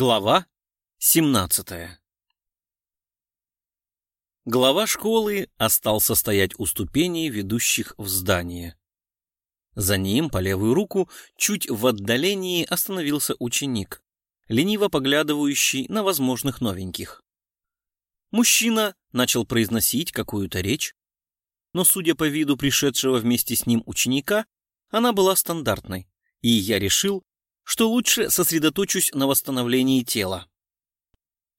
Глава 17 Глава школы остался стоять у ступеней, ведущих в здание. За ним, по левую руку, чуть в отдалении остановился ученик, лениво поглядывающий на возможных новеньких. Мужчина начал произносить какую-то речь, но, судя по виду пришедшего вместе с ним ученика, она была стандартной, и я решил, что лучше сосредоточусь на восстановлении тела.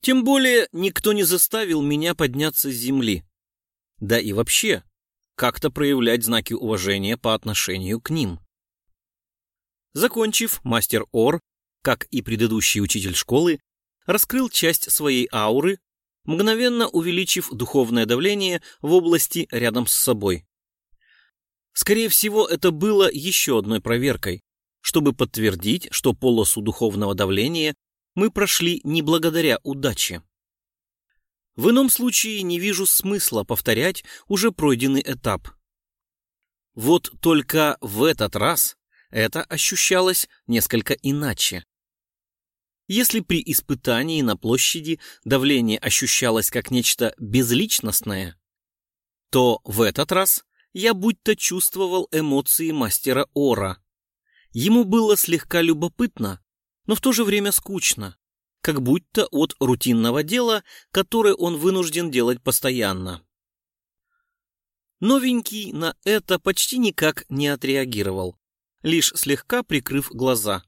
Тем более никто не заставил меня подняться с земли. Да и вообще, как-то проявлять знаки уважения по отношению к ним. Закончив, мастер Ор, как и предыдущий учитель школы, раскрыл часть своей ауры, мгновенно увеличив духовное давление в области рядом с собой. Скорее всего, это было еще одной проверкой, чтобы подтвердить, что полосу духовного давления мы прошли не благодаря удаче. В ином случае не вижу смысла повторять уже пройденный этап. Вот только в этот раз это ощущалось несколько иначе. Если при испытании на площади давление ощущалось как нечто безличностное, то в этот раз я будто чувствовал эмоции мастера Ора. Ему было слегка любопытно, но в то же время скучно, как будто от рутинного дела, которое он вынужден делать постоянно. Новенький на это почти никак не отреагировал, лишь слегка прикрыв глаза.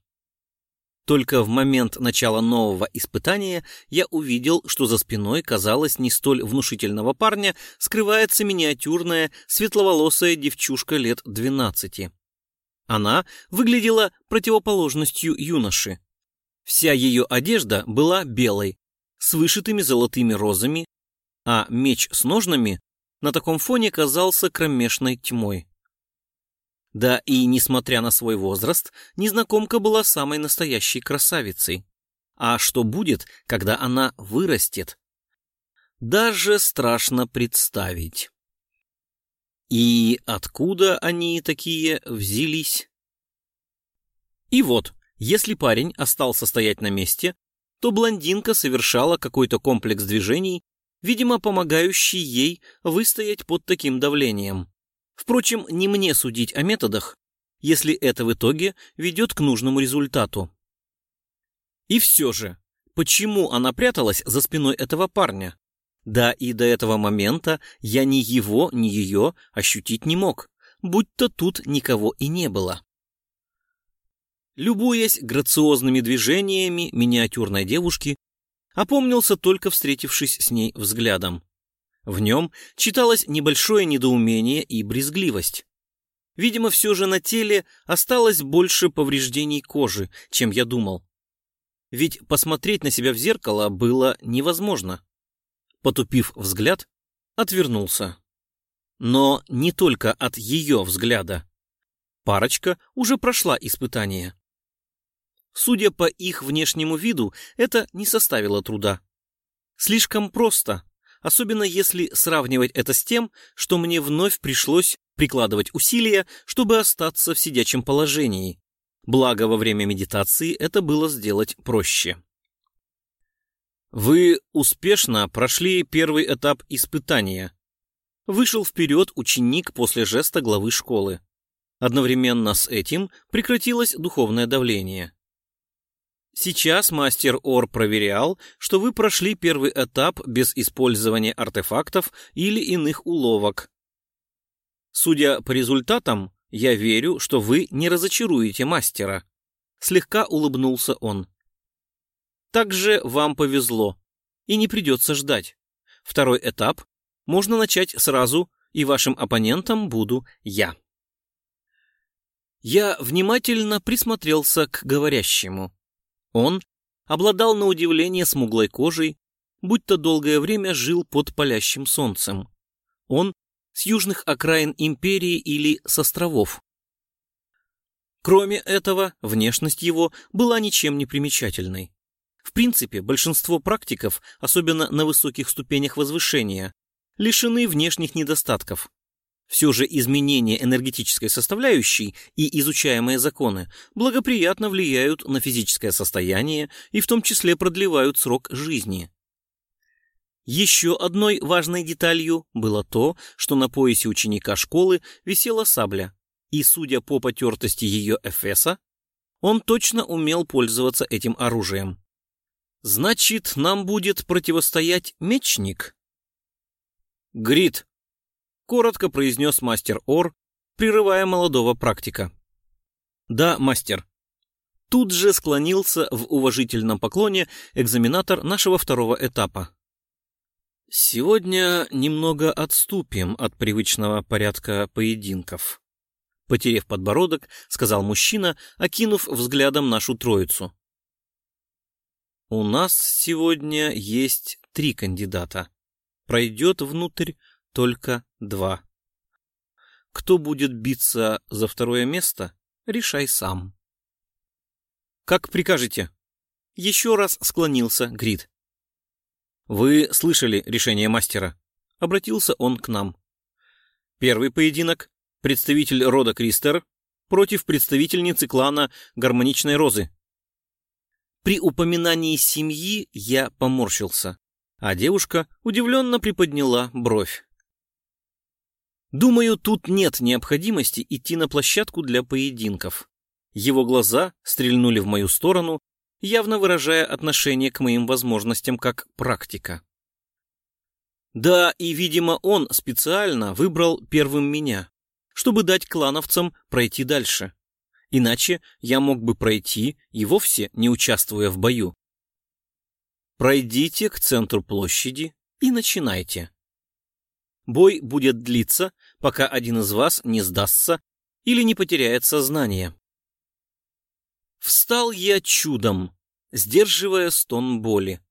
Только в момент начала нового испытания я увидел, что за спиной, казалось, не столь внушительного парня скрывается миниатюрная светловолосая девчушка лет двенадцати. Она выглядела противоположностью юноши. Вся ее одежда была белой, с вышитыми золотыми розами, а меч с ножнами на таком фоне казался кромешной тьмой. Да и, несмотря на свой возраст, незнакомка была самой настоящей красавицей. А что будет, когда она вырастет? Даже страшно представить. И откуда они такие взялись? И вот, если парень остался стоять на месте, то блондинка совершала какой-то комплекс движений, видимо, помогающий ей выстоять под таким давлением. Впрочем, не мне судить о методах, если это в итоге ведет к нужному результату. И все же, почему она пряталась за спиной этого парня? Да и до этого момента я ни его, ни ее ощутить не мог, будто тут никого и не было. Любуясь грациозными движениями миниатюрной девушки, опомнился только встретившись с ней взглядом. В нем читалось небольшое недоумение и брезгливость. Видимо, все же на теле осталось больше повреждений кожи, чем я думал. Ведь посмотреть на себя в зеркало было невозможно. Потупив взгляд, отвернулся. Но не только от ее взгляда. Парочка уже прошла испытание. Судя по их внешнему виду, это не составило труда. Слишком просто, особенно если сравнивать это с тем, что мне вновь пришлось прикладывать усилия, чтобы остаться в сидячем положении. Благо, во время медитации это было сделать проще. Вы успешно прошли первый этап испытания. Вышел вперед ученик после жеста главы школы. Одновременно с этим прекратилось духовное давление. Сейчас мастер Ор проверял, что вы прошли первый этап без использования артефактов или иных уловок. Судя по результатам, я верю, что вы не разочаруете мастера. Слегка улыбнулся он. Также вам повезло, и не придется ждать. Второй этап можно начать сразу, и вашим оппонентом буду я. Я внимательно присмотрелся к говорящему. Он обладал на удивление смуглой кожей, будто долгое время жил под палящим солнцем. Он с южных окраин империи или с островов. Кроме этого, внешность его была ничем не примечательной. В принципе, большинство практиков, особенно на высоких ступенях возвышения, лишены внешних недостатков. Все же изменение энергетической составляющей и изучаемые законы благоприятно влияют на физическое состояние и в том числе продлевают срок жизни. Еще одной важной деталью было то, что на поясе ученика школы висела сабля, и, судя по потертости ее эфеса, он точно умел пользоваться этим оружием. Значит, нам будет противостоять мечник? Грит, коротко произнес мастер Ор, прерывая молодого практика. Да, мастер. Тут же склонился в уважительном поклоне экзаменатор нашего второго этапа. Сегодня немного отступим от привычного порядка поединков. Потерев подбородок, сказал мужчина, окинув взглядом нашу троицу. У нас сегодня есть три кандидата. Пройдет внутрь только два. Кто будет биться за второе место, решай сам. Как прикажете. Еще раз склонился Грид. Вы слышали решение мастера? Обратился он к нам. Первый поединок. Представитель рода Кристер против представительницы клана Гармоничной Розы. При упоминании семьи я поморщился, а девушка удивленно приподняла бровь. Думаю, тут нет необходимости идти на площадку для поединков. Его глаза стрельнули в мою сторону, явно выражая отношение к моим возможностям как практика. Да, и, видимо, он специально выбрал первым меня, чтобы дать клановцам пройти дальше. Иначе я мог бы пройти и вовсе не участвуя в бою. Пройдите к центру площади и начинайте. Бой будет длиться, пока один из вас не сдастся или не потеряет сознание. Встал я чудом, сдерживая стон боли.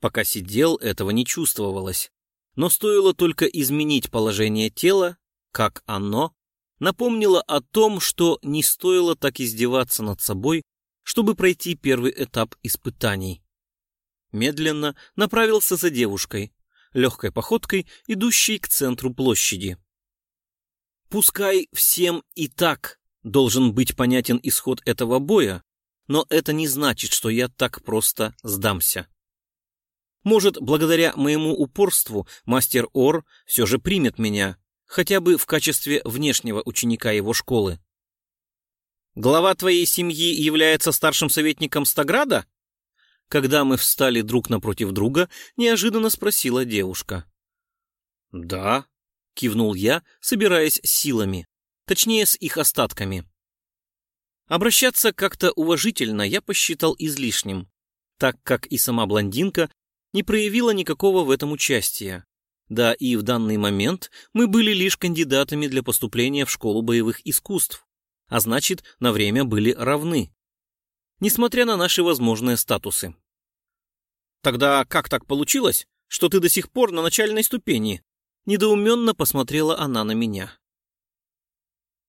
Пока сидел, этого не чувствовалось. Но стоило только изменить положение тела, как оно напомнило о том, что не стоило так издеваться над собой, чтобы пройти первый этап испытаний. Медленно направился за девушкой, легкой походкой, идущей к центру площади. Пускай всем и так должен быть понятен исход этого боя, но это не значит, что я так просто сдамся. Может, благодаря моему упорству мастер Ор все же примет меня, хотя бы в качестве внешнего ученика его школы. «Глава твоей семьи является старшим советником Стаграда?» Когда мы встали друг напротив друга, неожиданно спросила девушка. «Да», — кивнул я, собираясь силами, точнее, с их остатками. Обращаться как-то уважительно я посчитал излишним, так как и сама блондинка не проявила никакого в этом участия. Да и в данный момент мы были лишь кандидатами для поступления в школу боевых искусств, а значит, на время были равны несмотря на наши возможные статусы. Тогда как так получилось, что ты до сих пор на начальной ступени? Недоуменно посмотрела она на меня.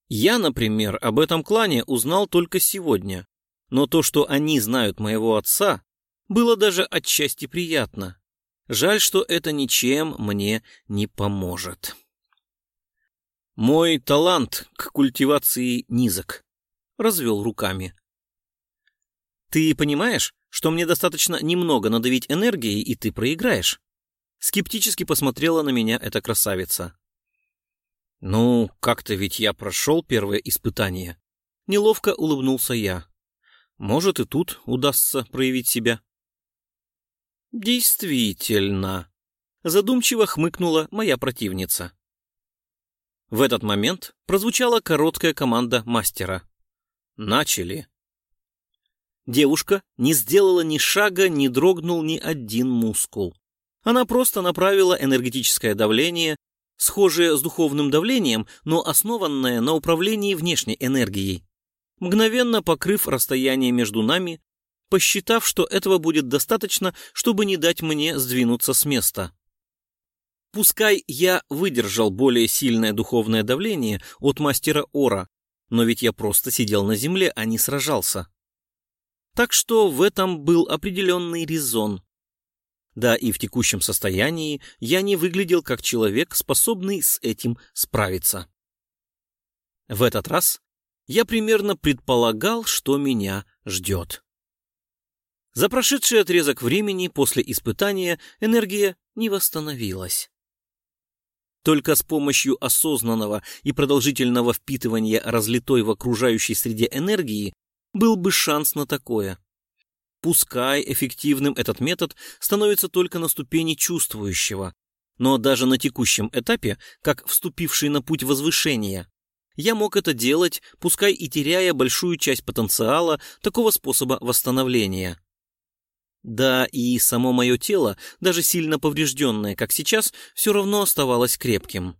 Я, например, об этом клане узнал только сегодня, но то, что они знают моего отца, было даже отчасти приятно. Жаль, что это ничем мне не поможет. Мой талант к культивации низок. Развел руками. Ты понимаешь, что мне достаточно немного надавить энергией, и ты проиграешь? Скептически посмотрела на меня эта красавица. Ну, как-то ведь я прошел первое испытание. Неловко улыбнулся я. Может, и тут удастся проявить себя. Действительно. Задумчиво хмыкнула моя противница. В этот момент прозвучала короткая команда мастера. Начали. Девушка не сделала ни шага, не дрогнул ни один мускул. Она просто направила энергетическое давление, схожее с духовным давлением, но основанное на управлении внешней энергией, мгновенно покрыв расстояние между нами, посчитав, что этого будет достаточно, чтобы не дать мне сдвинуться с места. Пускай я выдержал более сильное духовное давление от мастера Ора, но ведь я просто сидел на земле, а не сражался. Так что в этом был определенный резон. Да и в текущем состоянии я не выглядел как человек, способный с этим справиться. В этот раз я примерно предполагал, что меня ждет. За прошедший отрезок времени после испытания энергия не восстановилась. Только с помощью осознанного и продолжительного впитывания разлитой в окружающей среде энергии был бы шанс на такое. Пускай эффективным этот метод становится только на ступени чувствующего, но даже на текущем этапе, как вступивший на путь возвышения, я мог это делать, пускай и теряя большую часть потенциала такого способа восстановления. Да, и само мое тело, даже сильно поврежденное, как сейчас, все равно оставалось крепким.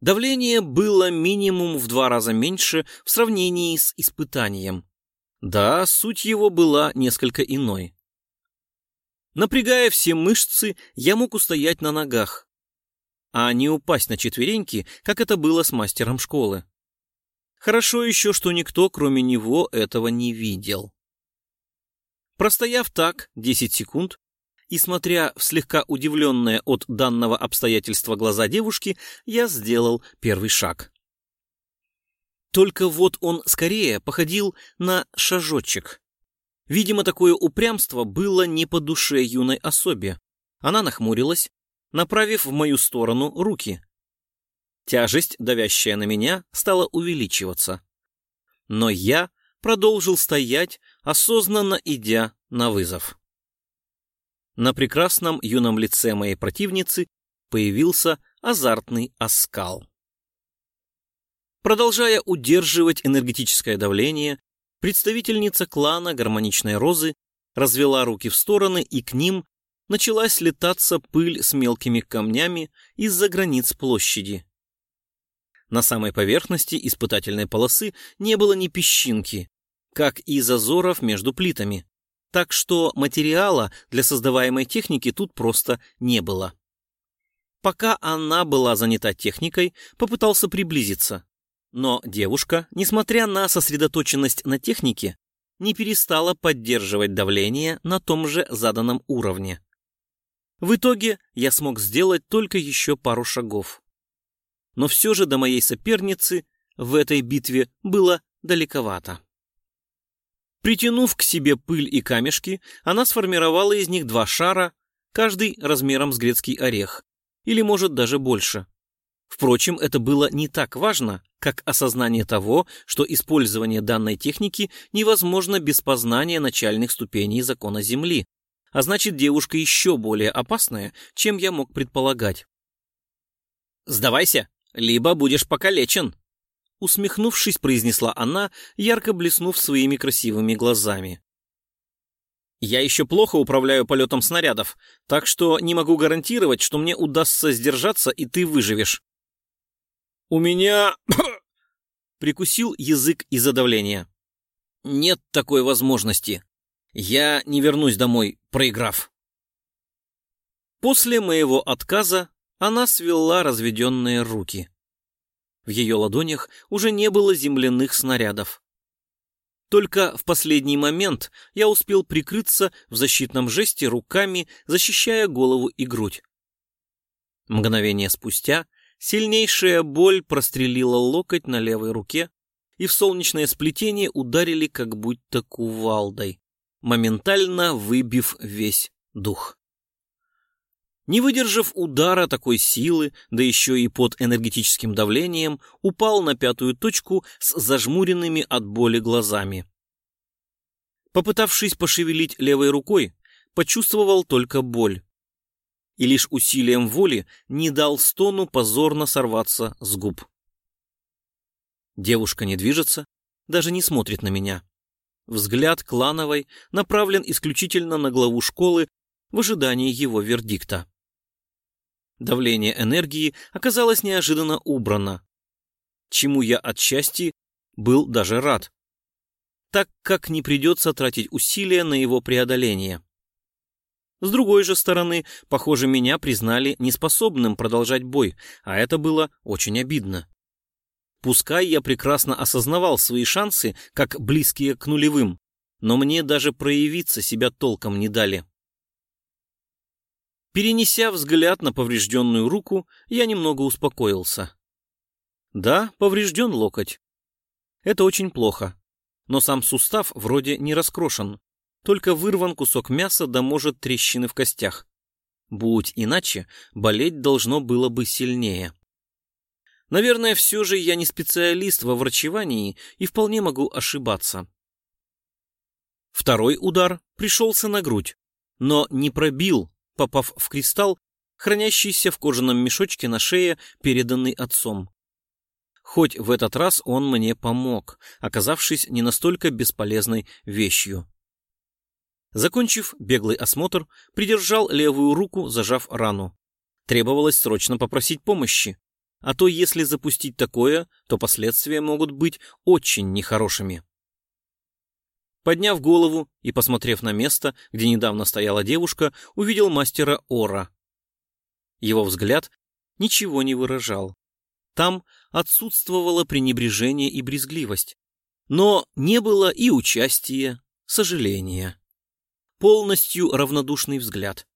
Давление было минимум в два раза меньше в сравнении с испытанием. Да, суть его была несколько иной. Напрягая все мышцы, я мог устоять на ногах, а не упасть на четвереньки, как это было с мастером школы. Хорошо еще, что никто, кроме него, этого не видел. Простояв так 10 секунд и смотря в слегка удивленные от данного обстоятельства глаза девушки, я сделал первый шаг. Только вот он скорее походил на шажочек. Видимо, такое упрямство было не по душе юной особе. Она нахмурилась, направив в мою сторону руки. Тяжесть, давящая на меня, стала увеличиваться. Но я продолжил стоять, осознанно идя на вызов. На прекрасном юном лице моей противницы появился азартный оскал. Продолжая удерживать энергетическое давление, представительница клана гармоничной розы развела руки в стороны, и к ним начала слетаться пыль с мелкими камнями из-за границ площади. На самой поверхности испытательной полосы не было ни песчинки, как и зазоров между плитами, так что материала для создаваемой техники тут просто не было. Пока она была занята техникой, попытался приблизиться. Но девушка, несмотря на сосредоточенность на технике, не перестала поддерживать давление на том же заданном уровне. В итоге я смог сделать только еще пару шагов но все же до моей соперницы в этой битве было далековато. Притянув к себе пыль и камешки, она сформировала из них два шара, каждый размером с грецкий орех, или, может, даже больше. Впрочем, это было не так важно, как осознание того, что использование данной техники невозможно без познания начальных ступеней закона Земли, а значит, девушка еще более опасная, чем я мог предполагать. «Сдавайся!» либо будешь покалечен», — усмехнувшись, произнесла она, ярко блеснув своими красивыми глазами. «Я еще плохо управляю полетом снарядов, так что не могу гарантировать, что мне удастся сдержаться, и ты выживешь». «У меня...» — прикусил язык из-за давления. «Нет такой возможности. Я не вернусь домой, проиграв». После моего отказа она свела разведенные руки. В ее ладонях уже не было земляных снарядов. Только в последний момент я успел прикрыться в защитном жесте руками, защищая голову и грудь. Мгновение спустя сильнейшая боль прострелила локоть на левой руке, и в солнечное сплетение ударили как будто кувалдой, моментально выбив весь дух. Не выдержав удара такой силы, да еще и под энергетическим давлением, упал на пятую точку с зажмуренными от боли глазами. Попытавшись пошевелить левой рукой, почувствовал только боль. И лишь усилием воли не дал стону позорно сорваться с губ. Девушка не движется, даже не смотрит на меня. Взгляд клановой направлен исключительно на главу школы в ожидании его вердикта. Давление энергии оказалось неожиданно убрано, чему я отчасти был даже рад, так как не придется тратить усилия на его преодоление. С другой же стороны, похоже, меня признали неспособным продолжать бой, а это было очень обидно. Пускай я прекрасно осознавал свои шансы, как близкие к нулевым, но мне даже проявиться себя толком не дали. Перенеся взгляд на поврежденную руку, я немного успокоился. Да, поврежден локоть. Это очень плохо. Но сам сустав вроде не раскрошен. Только вырван кусок мяса да может трещины в костях. Будь иначе, болеть должно было бы сильнее. Наверное, все же я не специалист во врачевании и вполне могу ошибаться. Второй удар пришелся на грудь, но не пробил, попав в кристалл, хранящийся в кожаном мешочке на шее, переданный отцом. Хоть в этот раз он мне помог, оказавшись не настолько бесполезной вещью. Закончив беглый осмотр, придержал левую руку, зажав рану. Требовалось срочно попросить помощи. А то если запустить такое, то последствия могут быть очень нехорошими. Подняв голову и посмотрев на место, где недавно стояла девушка, увидел мастера Ора. Его взгляд ничего не выражал. Там отсутствовало пренебрежение и брезгливость. Но не было и участия, сожаления. Полностью равнодушный взгляд.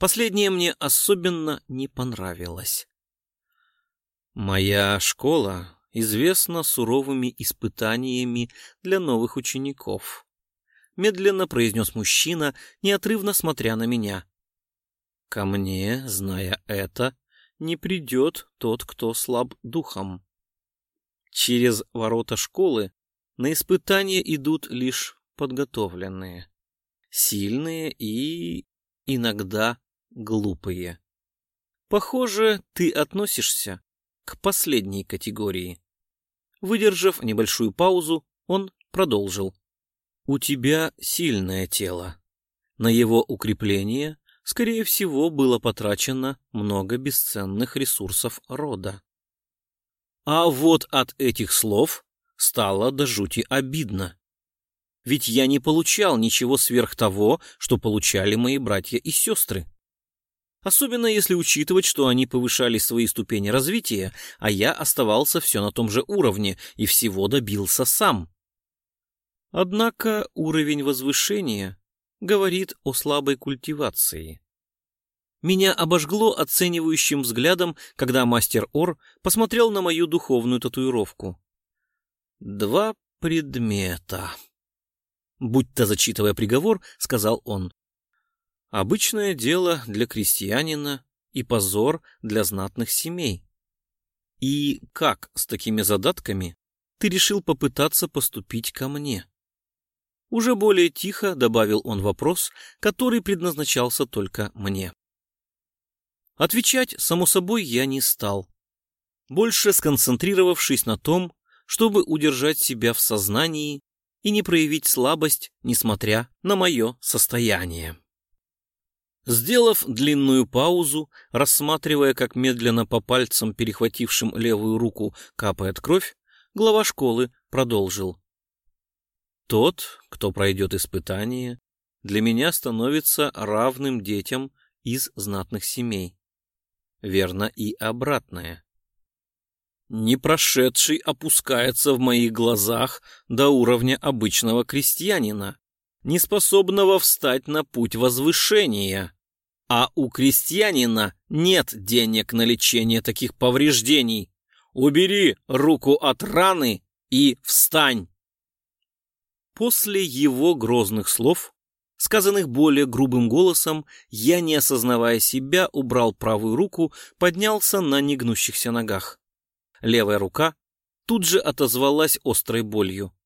Последнее мне особенно не понравилось. Моя школа известна суровыми испытаниями для новых учеников. Медленно произнес мужчина, неотрывно смотря на меня. Ко мне, зная это, не придет тот, кто слаб духом. Через ворота школы на испытания идут лишь подготовленные, сильные и иногда глупые. Похоже, ты относишься к последней категории. Выдержав небольшую паузу, он продолжил. «У тебя сильное тело. На его укрепление, скорее всего, было потрачено много бесценных ресурсов рода. А вот от этих слов стало до жути обидно. Ведь я не получал ничего сверх того, что получали мои братья и сестры. Особенно если учитывать, что они повышали свои ступени развития, а я оставался все на том же уровне и всего добился сам. Однако уровень возвышения говорит о слабой культивации. Меня обожгло оценивающим взглядом, когда мастер Ор посмотрел на мою духовную татуировку. Два предмета. Будь-то зачитывая приговор, сказал он. Обычное дело для крестьянина и позор для знатных семей. И как с такими задатками ты решил попытаться поступить ко мне? Уже более тихо добавил он вопрос, который предназначался только мне. Отвечать, само собой, я не стал, больше сконцентрировавшись на том, чтобы удержать себя в сознании и не проявить слабость, несмотря на мое состояние. Сделав длинную паузу, рассматривая, как медленно по пальцам, перехватившим левую руку, капает кровь, глава школы продолжил. Тот, кто пройдет испытание, для меня становится равным детям из знатных семей. Верно и обратное. Непрошедший опускается в моих глазах до уровня обычного крестьянина, неспособного встать на путь возвышения. А у крестьянина нет денег на лечение таких повреждений. Убери руку от раны и встань. После его грозных слов, сказанных более грубым голосом, я, не осознавая себя, убрал правую руку, поднялся на негнущихся ногах. Левая рука тут же отозвалась острой болью.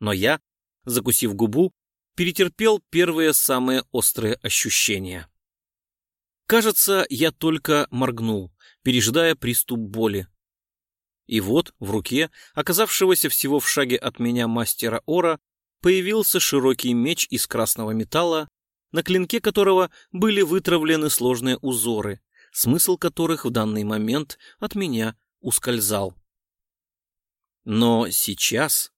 Но я, закусив губу, перетерпел первые самые острые ощущения. Кажется, я только моргнул, пережидая приступ боли. И вот в руке, оказавшегося всего в шаге от меня мастера Ора, появился широкий меч из красного металла, на клинке которого были вытравлены сложные узоры, смысл которых в данный момент от меня ускользал. Но сейчас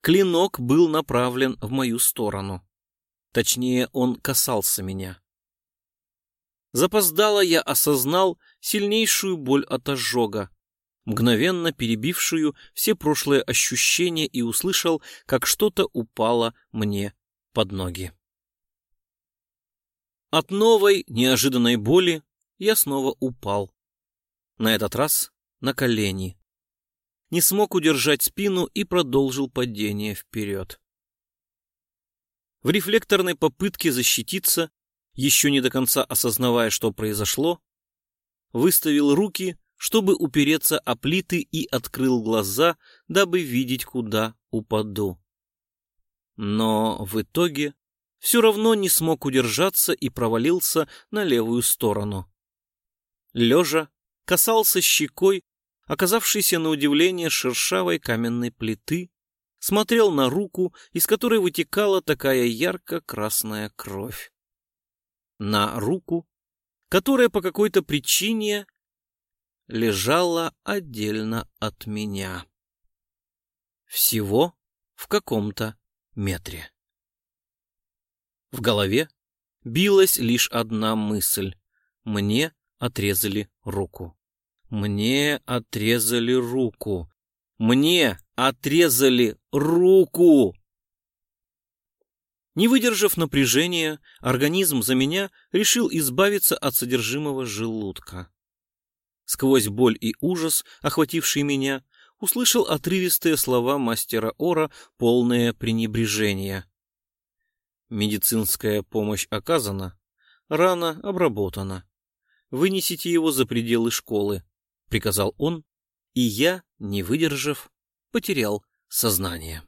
клинок был направлен в мою сторону. Точнее, он касался меня. Запоздало я осознал сильнейшую боль от ожога, мгновенно перебившую все прошлые ощущения и услышал, как что-то упало мне под ноги. От новой, неожиданной боли я снова упал. На этот раз на колени. Не смог удержать спину и продолжил падение вперед. В рефлекторной попытке защититься, еще не до конца осознавая, что произошло, выставил руки, чтобы упереться о плиты и открыл глаза, дабы видеть, куда упаду. Но в итоге все равно не смог удержаться и провалился на левую сторону. Лежа касался щекой, оказавшейся на удивление шершавой каменной плиты, смотрел на руку, из которой вытекала такая ярко-красная кровь. На руку, которая по какой-то причине лежала отдельно от меня. Всего в каком-то метре. В голове билась лишь одна мысль. Мне отрезали руку. Мне отрезали руку. Мне отрезали руку! Не выдержав напряжения, организм за меня решил избавиться от содержимого желудка. Сквозь боль и ужас, охвативший меня, услышал отрывистые слова мастера Ора, полное пренебрежение. Медицинская помощь оказана, рана обработана. Вынесите его за пределы школы, приказал он, и я, не выдержав, потерял сознание.